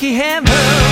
like he her.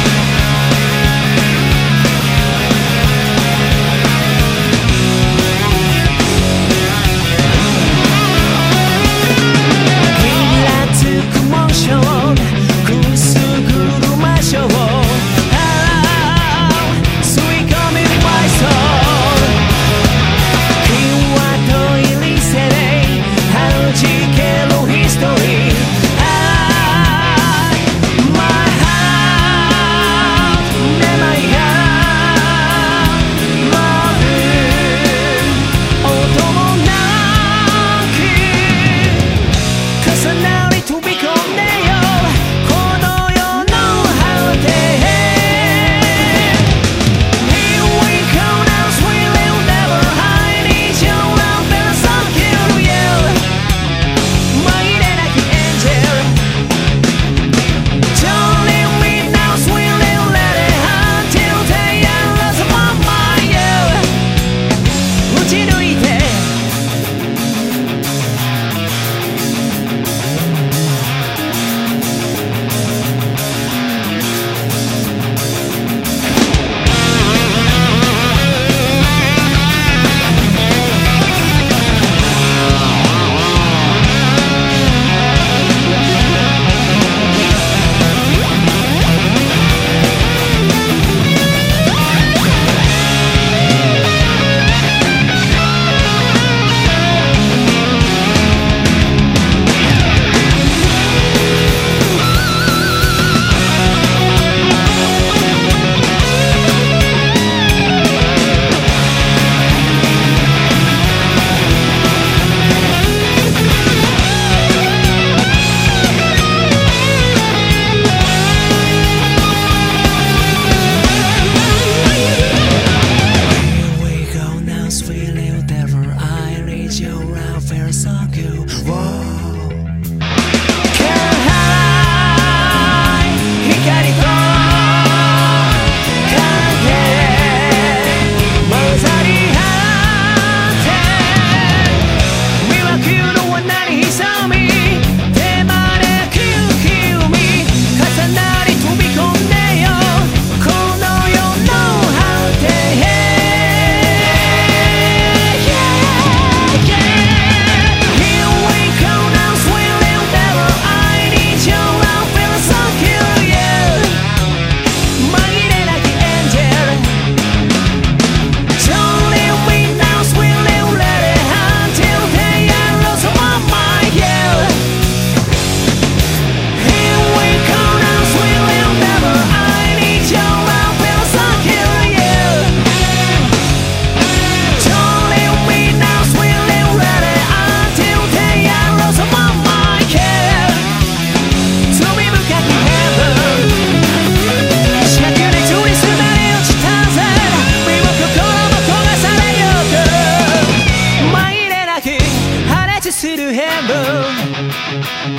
Ferris Saku. Whoa.